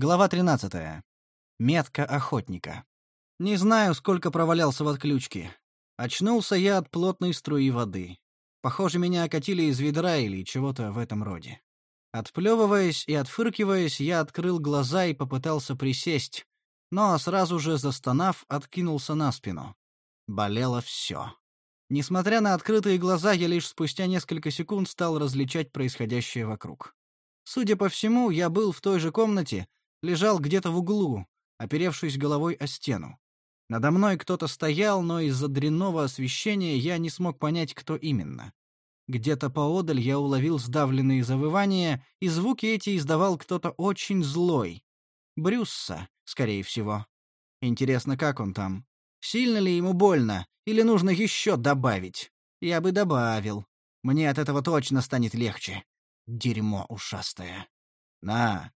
Глава 13. Метка охотника. Не знаю, сколько провалялся в отключке. Очнулся я от плотной струи воды. Похоже, меня окатили из ведра или чего-то в этом роде. Отплевываясь и отфыркиваясь, я открыл глаза и попытался присесть, но сразу же, застонав, откинулся на спину. Болело все. Несмотря на открытые глаза, я лишь спустя несколько секунд стал различать происходящее вокруг. Судя по всему, я был в той же комнате, лежал где-то в углу, оперевшись головой о стену. Надо мной кто-то стоял, но из-за дрянного освещения я не смог понять, кто именно. Где-то поодаль я уловил сдавленные завывания, и звуки эти издавал кто-то очень злой. Брюсса, скорее всего. Интересно, как он там? Сильно ли ему больно, или нужно еще добавить? Я бы добавил. Мне от этого точно станет легче. Дерьмо ушастое. На,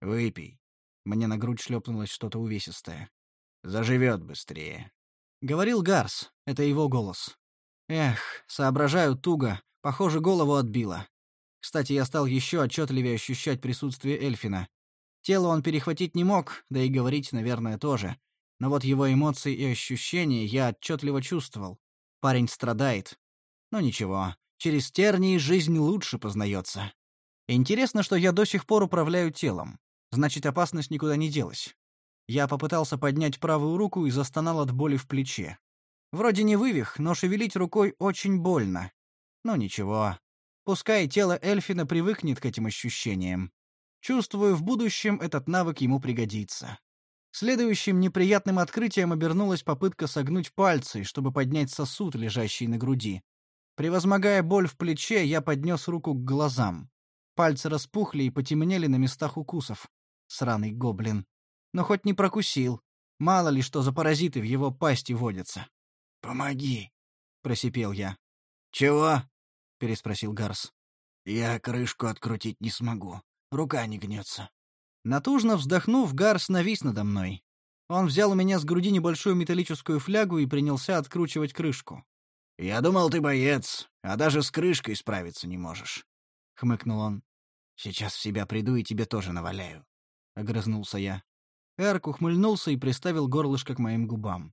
выпей. Мне на грудь шлепнулось что-то увесистое. Заживет быстрее. Говорил Гарс, это его голос. Эх, соображаю туго, похоже, голову отбило. Кстати, я стал еще отчетливее ощущать присутствие Эльфина. Тело он перехватить не мог, да и говорить, наверное, тоже. Но вот его эмоции и ощущения я отчетливо чувствовал. Парень страдает. Но ничего, через тернии жизнь лучше познается. Интересно, что я до сих пор управляю телом. Значит, опасность никуда не делась. Я попытался поднять правую руку и застонал от боли в плече. Вроде не вывих, но шевелить рукой очень больно. Но ничего. Пускай тело Эльфина привыкнет к этим ощущениям. Чувствую, в будущем этот навык ему пригодится. Следующим неприятным открытием обернулась попытка согнуть пальцы, чтобы поднять сосуд, лежащий на груди. Превозмогая боль в плече, я поднес руку к глазам. Пальцы распухли и потемнели на местах укусов сраный гоблин. Но хоть не прокусил. Мало ли что за паразиты в его пасти водятся. «Помоги!» — просипел я. «Чего?» — переспросил Гарс. «Я крышку открутить не смогу. Рука не гнется». Натужно вздохнув, Гарс навис надо мной. Он взял у меня с груди небольшую металлическую флягу и принялся откручивать крышку. «Я думал, ты боец, а даже с крышкой справиться не можешь», — хмыкнул он. «Сейчас в себя приду и тебе тоже наваляю». — огрызнулся я. Эрк ухмыльнулся и приставил горлышко к моим губам.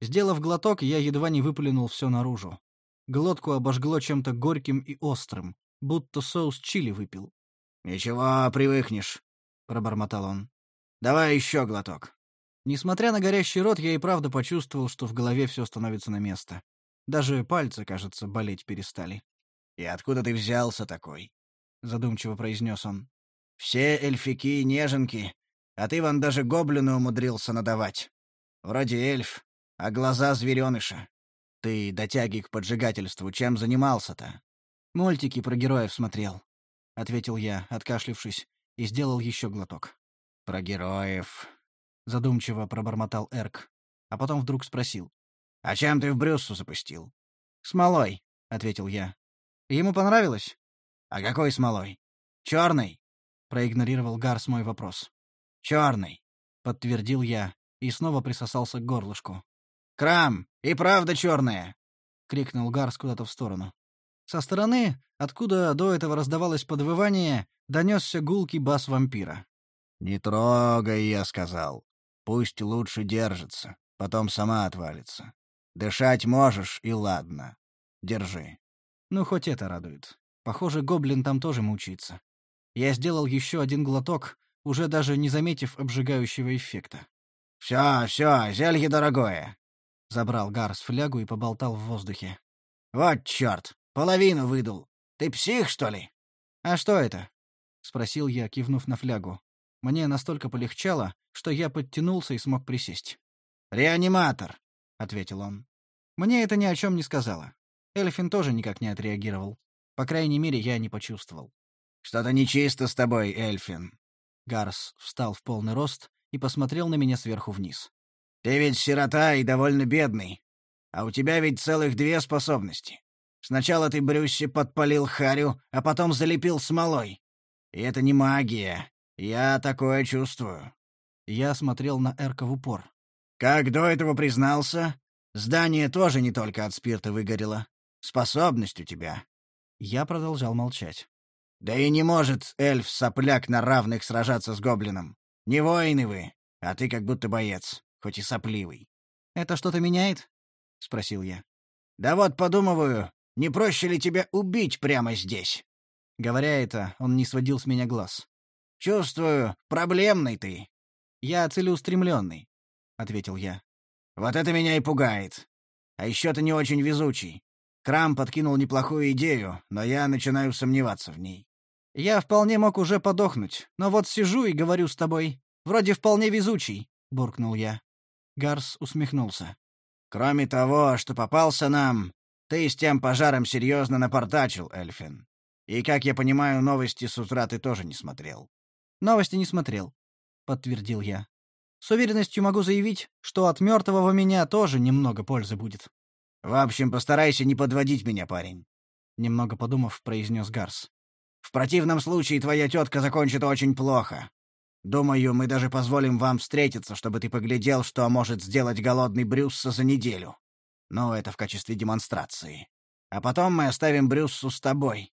Сделав глоток, я едва не выплюнул все наружу. Глотку обожгло чем-то горьким и острым, будто соус чили выпил. «Ничего, привыкнешь», — пробормотал он. «Давай еще глоток». Несмотря на горящий рот, я и правда почувствовал, что в голове все становится на место. Даже пальцы, кажется, болеть перестали. «И откуда ты взялся такой?» — задумчиво произнес он. Все эльфики и неженки, а ты вон даже гоблину умудрился надавать. Вроде эльф, а глаза звереныша. Ты до тяги к поджигательству чем занимался-то? Мультики про героев смотрел, — ответил я, откашлившись, и сделал еще глоток. Про героев, — задумчиво пробормотал Эрк, а потом вдруг спросил. «А чем ты в Брюссу запустил?» «Смолой», — ответил я. «Ему понравилось?» «А какой смолой? Черный?» Проигнорировал Гарс мой вопрос. «Черный», — подтвердил я и снова присосался к горлышку. «Крам! И правда черная!» — крикнул Гарс куда-то в сторону. Со стороны, откуда до этого раздавалось подвывание, донесся гулкий бас вампира. «Не трогай, я сказал. Пусть лучше держится, потом сама отвалится. Дышать можешь, и ладно. Держи». Ну, хоть это радует. Похоже, гоблин там тоже мучится. Я сделал еще один глоток, уже даже не заметив обжигающего эффекта. «Все, все, зелье дорогое!» Забрал Гарс флягу и поболтал в воздухе. «Вот черт! Половину выдул! Ты псих, что ли?» «А что это?» — спросил я, кивнув на флягу. Мне настолько полегчало, что я подтянулся и смог присесть. «Реаниматор!» — ответил он. Мне это ни о чем не сказала. Эльфин тоже никак не отреагировал. По крайней мере, я не почувствовал. «Что-то нечисто с тобой, Эльфин». Гарс встал в полный рост и посмотрел на меня сверху вниз. «Ты ведь сирота и довольно бедный. А у тебя ведь целых две способности. Сначала ты Брюсси подпалил Харю, а потом залепил смолой. И это не магия. Я такое чувствую». Я смотрел на Эрка в упор. «Как до этого признался, здание тоже не только от спирта выгорело. Способность у тебя». Я продолжал молчать. Да и не может эльф-сопляк на равных сражаться с гоблином. Не воины вы, а ты как будто боец, хоть и сопливый». «Это что-то меняет?» — спросил я. «Да вот подумываю, не проще ли тебя убить прямо здесь?» Говоря это, он не сводил с меня глаз. «Чувствую, проблемный ты». «Я целеустремленный», — ответил я. «Вот это меня и пугает. А еще ты не очень везучий. Крам подкинул неплохую идею, но я начинаю сомневаться в ней». «Я вполне мог уже подохнуть, но вот сижу и говорю с тобой. Вроде вполне везучий», — буркнул я. Гарс усмехнулся. «Кроме того, что попался нам, ты с тем пожаром серьезно напортачил, Эльфин. И, как я понимаю, новости с утра ты тоже не смотрел». «Новости не смотрел», — подтвердил я. «С уверенностью могу заявить, что от мертвого меня тоже немного пользы будет». «В общем, постарайся не подводить меня, парень», — немного подумав, произнес Гарс. «В противном случае твоя тетка закончит очень плохо. Думаю, мы даже позволим вам встретиться, чтобы ты поглядел, что может сделать голодный Брюсса за неделю. Но это в качестве демонстрации. А потом мы оставим Брюссу с тобой.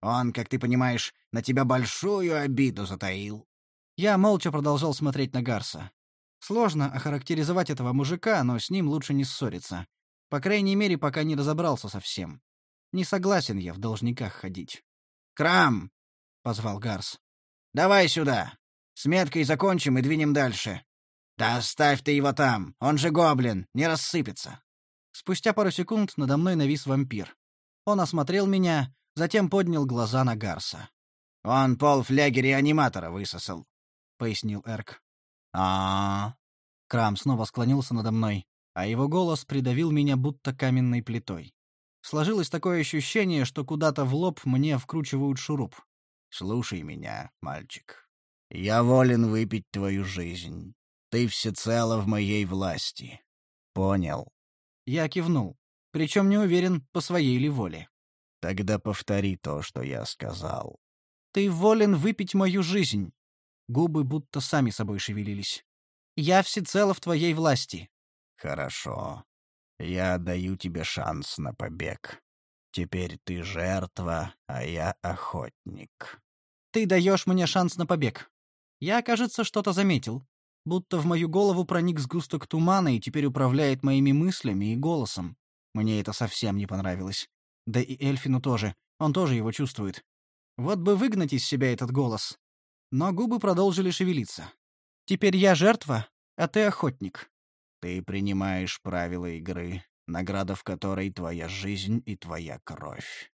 Он, как ты понимаешь, на тебя большую обиду затаил». Я молча продолжал смотреть на Гарса. Сложно охарактеризовать этого мужика, но с ним лучше не ссориться. По крайней мере, пока не разобрался совсем. Не согласен я в должниках ходить. «Крам!» — позвал Гарс. «Давай сюда. С меткой закончим и двинем дальше. Да оставь ты его там, он же гоблин, не рассыпется». Спустя пару секунд надо мной навис вампир. Он осмотрел меня, затем поднял глаза на Гарса. «Он пол фляги реаниматора высосал», — пояснил Эрк. а, Крам снова склонился надо мной, а его голос придавил меня будто каменной плитой. Сложилось такое ощущение, что куда-то в лоб мне вкручивают шуруп. «Слушай меня, мальчик. Я волен выпить твою жизнь. Ты всецело в моей власти. Понял?» Я кивнул, причем не уверен, по своей ли воле. Тогда повтори то, что я сказал. Ты волен выпить мою жизнь. Губы будто сами собой шевелились. Я всецело в твоей власти. Хорошо. Я даю тебе шанс на побег. Теперь ты жертва, а я охотник. Ты даешь мне шанс на побег. Я, кажется, что-то заметил. Будто в мою голову проник сгусток тумана и теперь управляет моими мыслями и голосом. Мне это совсем не понравилось. Да и Эльфину тоже. Он тоже его чувствует. Вот бы выгнать из себя этот голос. Но губы продолжили шевелиться. «Теперь я жертва, а ты охотник». «Ты принимаешь правила игры, награда в которой твоя жизнь и твоя кровь».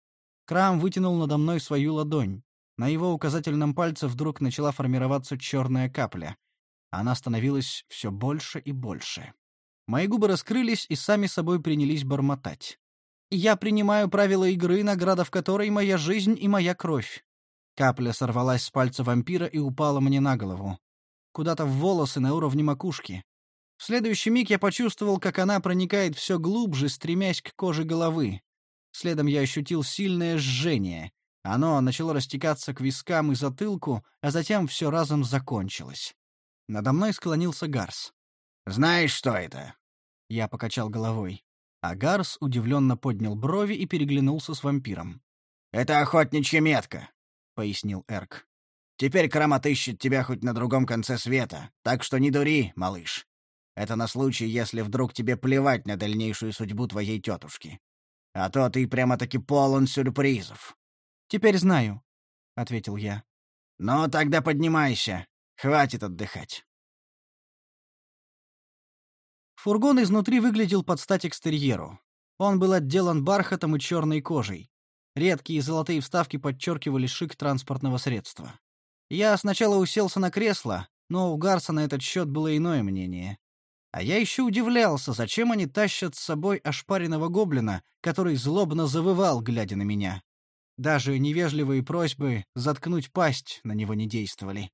Крам вытянул надо мной свою ладонь. На его указательном пальце вдруг начала формироваться черная капля. Она становилась все больше и больше. Мои губы раскрылись и сами собой принялись бормотать. Я принимаю правила игры, награда в которой моя жизнь и моя кровь. Капля сорвалась с пальца вампира и упала мне на голову. Куда-то в волосы на уровне макушки. В следующий миг я почувствовал, как она проникает все глубже, стремясь к коже головы. Следом я ощутил сильное жжение. Оно начало растекаться к вискам и затылку, а затем все разом закончилось. Надо мной склонился Гарс. «Знаешь, что это?» Я покачал головой. А Гарс удивленно поднял брови и переглянулся с вампиром. «Это охотничья метка», — пояснил Эрк. «Теперь Крам отыщет тебя хоть на другом конце света, так что не дури, малыш. Это на случай, если вдруг тебе плевать на дальнейшую судьбу твоей тетушки. А то ты прямо-таки полон сюрпризов». «Теперь знаю», — ответил я. «Ну, тогда поднимайся. Хватит отдыхать». Фургон изнутри выглядел под стать экстерьеру. Он был отделан бархатом и черной кожей. Редкие золотые вставки подчеркивали шик транспортного средства. Я сначала уселся на кресло, но у Гарса на этот счет было иное мнение. А я еще удивлялся, зачем они тащат с собой ошпаренного гоблина, который злобно завывал, глядя на меня. Даже невежливые просьбы заткнуть пасть на него не действовали.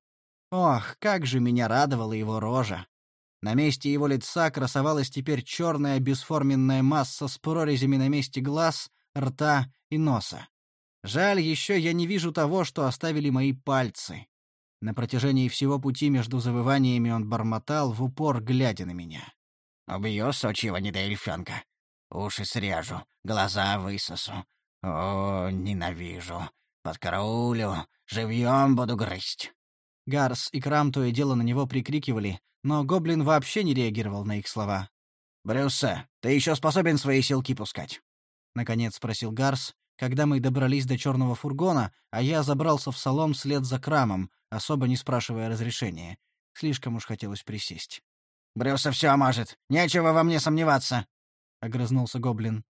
Ох, как же меня радовала его рожа. На месте его лица красовалась теперь черная бесформенная масса с прорезями на месте глаз, рта и носа. Жаль, еще я не вижу того, что оставили мои пальцы. На протяжении всего пути между завываниями он бормотал, в упор глядя на меня. «Убью сочьего недоэльфенка. Уши срежу, глаза высосу. О, ненавижу. Подкараулю, живьем буду грызть». Гарс и Крам то и дело на него прикрикивали, но гоблин вообще не реагировал на их слова. «Брюссе, ты еще способен свои силки пускать?» — наконец спросил Гарс, когда мы добрались до черного фургона, а я забрался в салон вслед за Крамом, особо не спрашивая разрешения. Слишком уж хотелось присесть. «Брюсса все мажет. Нечего во мне сомневаться», — огрызнулся гоблин.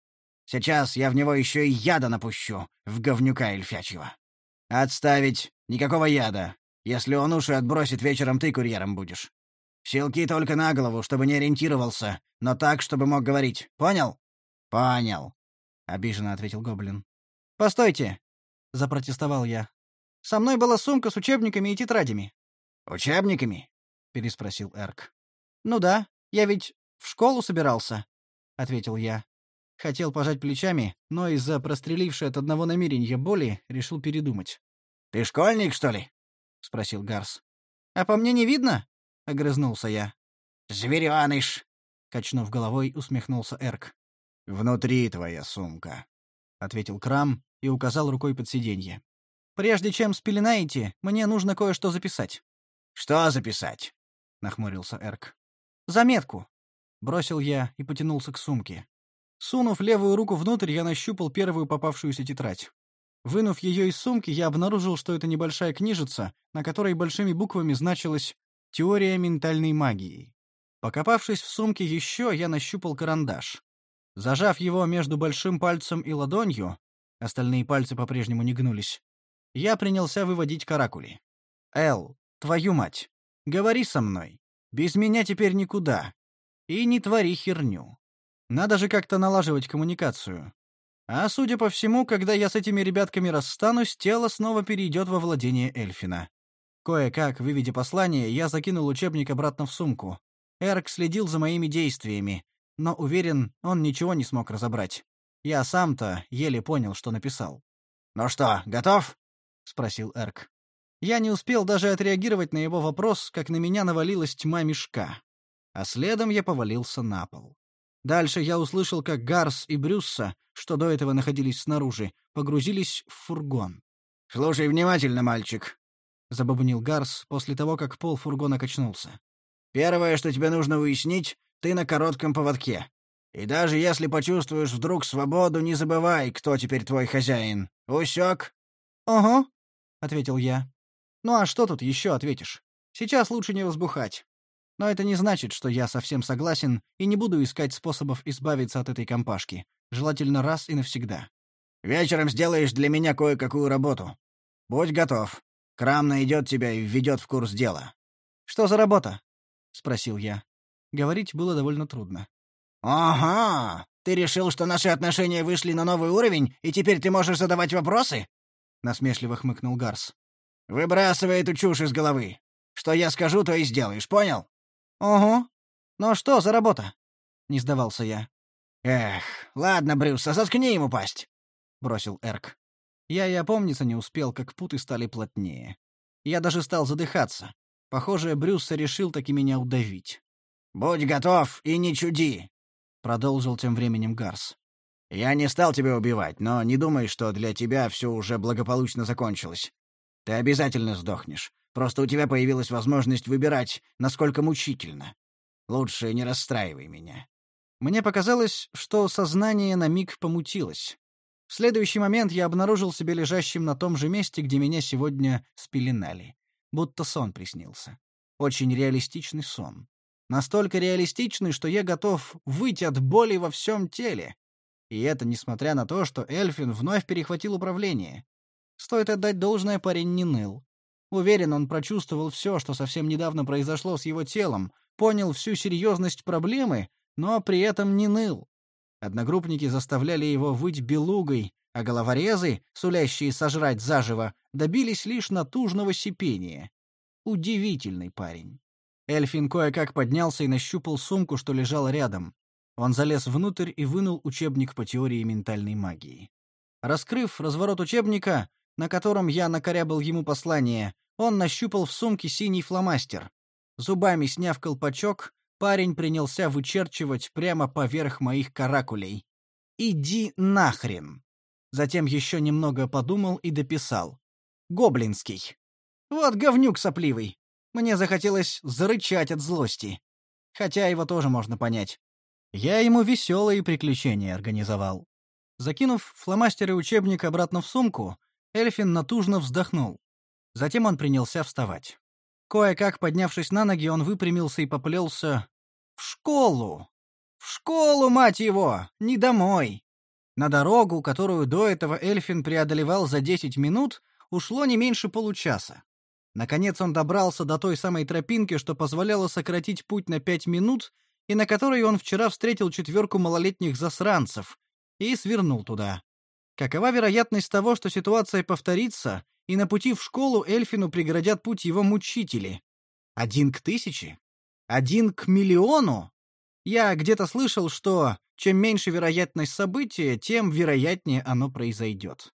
«Сейчас я в него еще и яда напущу, в говнюка эльфячьего». «Отставить! Никакого яда! Если он уши отбросит, вечером ты курьером будешь. Силки только на голову, чтобы не ориентировался, но так, чтобы мог говорить. Понял?» «Понял», — обиженно ответил гоблин. «Постойте!» — запротестовал я. «Со мной была сумка с учебниками и тетрадями». «Учебниками?» — переспросил Эрк. «Ну да, я ведь в школу собирался», — ответил я. Хотел пожать плечами, но из-за прострелившей от одного намерения боли решил передумать. «Ты школьник, что ли?» — спросил Гарс. «А по мне не видно?» — огрызнулся я. «Зверёныш!» — качнув головой, усмехнулся Эрк. «Внутри твоя сумка», — ответил Крам и указал рукой под сиденье. «Прежде чем спеленаете, мне нужно кое-что записать». «Что записать?» — нахмурился Эрк. «Заметку», — бросил я и потянулся к сумке. Сунув левую руку внутрь, я нащупал первую попавшуюся тетрадь. Вынув ее из сумки, я обнаружил, что это небольшая книжица, на которой большими буквами значилось «Теория ментальной магии». Покопавшись в сумке еще, я нащупал карандаш. Зажав его между большим пальцем и ладонью, остальные пальцы по-прежнему не гнулись, я принялся выводить каракули. «Эл, твою мать, говори со мной. Без меня теперь никуда. И не твори херню. Надо же как-то налаживать коммуникацию. А судя по всему, когда я с этими ребятками расстанусь, тело снова перейдет во владение Эльфина. Кое-как, выведя послание, я закинул учебник обратно в сумку. Эрк следил за моими действиями, но, уверен, он ничего не смог разобрать. Я сам-то еле понял, что написал. «Ну что, готов?» — спросил Эрк. Я не успел даже отреагировать на его вопрос, как на меня навалилась тьма мешка. А следом я повалился на пол. Дальше я услышал, как Гарс и Брюсса, что до этого находились снаружи, погрузились в фургон. «Слушай внимательно, мальчик», — забубнил Гарс после того, как пол фургона качнулся. «Первое, что тебе нужно уяснить, ты на коротком поводке. И даже если почувствуешь вдруг свободу, не забывай, кто теперь твой хозяин. Усек?» «Ого», — ответил я. «Ну а что тут еще ответишь? Сейчас лучше не возбухать. Но это не значит, что я совсем согласен и не буду искать способов избавиться от этой компашки. Желательно раз и навсегда. Вечером сделаешь для меня кое-какую работу. Будь готов. Крам найдет тебя и введет в курс дела. Что за работа? спросил я. Говорить было довольно трудно. Ага. Ты решил, что наши отношения вышли на новый уровень, и теперь ты можешь задавать вопросы? насмешливо хмыкнул Гарс. Выбрасывай эту чушь из головы. Что я скажу, то и сделаешь, понял? «Ого. Ну что за работа?» — не сдавался я. «Эх, ладно, Брюс, а заткни ему пасть», — бросил Эрк. Я и опомниться не успел, как путы стали плотнее. Я даже стал задыхаться. Похоже, Брюс решил таки меня удавить. «Будь готов и не чуди», — продолжил тем временем Гарс. «Я не стал тебя убивать, но не думай, что для тебя все уже благополучно закончилось. Ты обязательно сдохнешь. Просто у тебя появилась возможность выбирать, насколько мучительно. Лучше не расстраивай меня». Мне показалось, что сознание на миг помутилось. В следующий момент я обнаружил себя лежащим на том же месте, где меня сегодня спеленали. Будто сон приснился. Очень реалистичный сон. Настолько реалистичный, что я готов выйти от боли во всем теле. И это несмотря на то, что Эльфин вновь перехватил управление. Стоит отдать должное, парень не ныл. Уверен, он прочувствовал все, что совсем недавно произошло с его телом, понял всю серьезность проблемы, но при этом не ныл. Одногруппники заставляли его выть белугой, а головорезы, сулящие сожрать заживо, добились лишь натужного сипения. Удивительный парень. Эльфин кое-как поднялся и нащупал сумку, что лежала рядом. Он залез внутрь и вынул учебник по теории ментальной магии. Раскрыв разворот учебника, на котором я накорябал ему послание, он нащупал в сумке синий фломастер. Зубами сняв колпачок, парень принялся вычерчивать прямо поверх моих каракулей. «Иди нахрен!» Затем еще немного подумал и дописал. «Гоблинский». Вот говнюк сопливый. Мне захотелось зарычать от злости. Хотя его тоже можно понять. Я ему веселые приключения организовал. Закинув фломастер и учебник обратно в сумку, Эльфин натужно вздохнул. Затем он принялся вставать. Кое-как поднявшись на ноги, он выпрямился и поплелся в школу. В школу, мать его, не домой. На дорогу, которую до этого Эльфин преодолевал за десять минут, ушло не меньше получаса. Наконец он добрался до той самой тропинки, что позволяло сократить путь на пять минут, и на которой он вчера встретил четверку малолетних засранцев, и свернул туда. Какова вероятность того, что ситуация повторится, и на пути в школу Эльфину преградят путь его мучители? Один к тысяче? Один к миллиону? Я где-то слышал, что чем меньше вероятность события, тем вероятнее оно произойдет.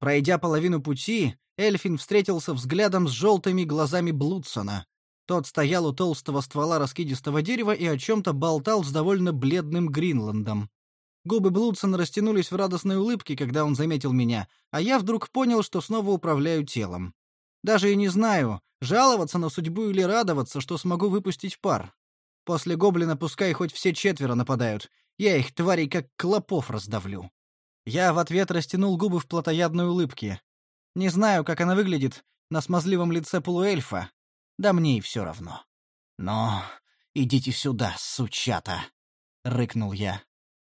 Пройдя половину пути, Эльфин встретился взглядом с желтыми глазами Блудсона. Тот стоял у толстого ствола раскидистого дерева и о чем-то болтал с довольно бледным Гринландом. Губы Блудсона растянулись в радостной улыбке, когда он заметил меня, а я вдруг понял, что снова управляю телом. Даже и не знаю, жаловаться на судьбу или радоваться, что смогу выпустить пар. После гоблина пускай хоть все четверо нападают, я их, тварей, как клопов раздавлю. Я в ответ растянул губы в плотоядной улыбке. Не знаю, как она выглядит на смазливом лице полуэльфа. Да мне и все равно. «Но идите сюда, сучата!» — рыкнул я.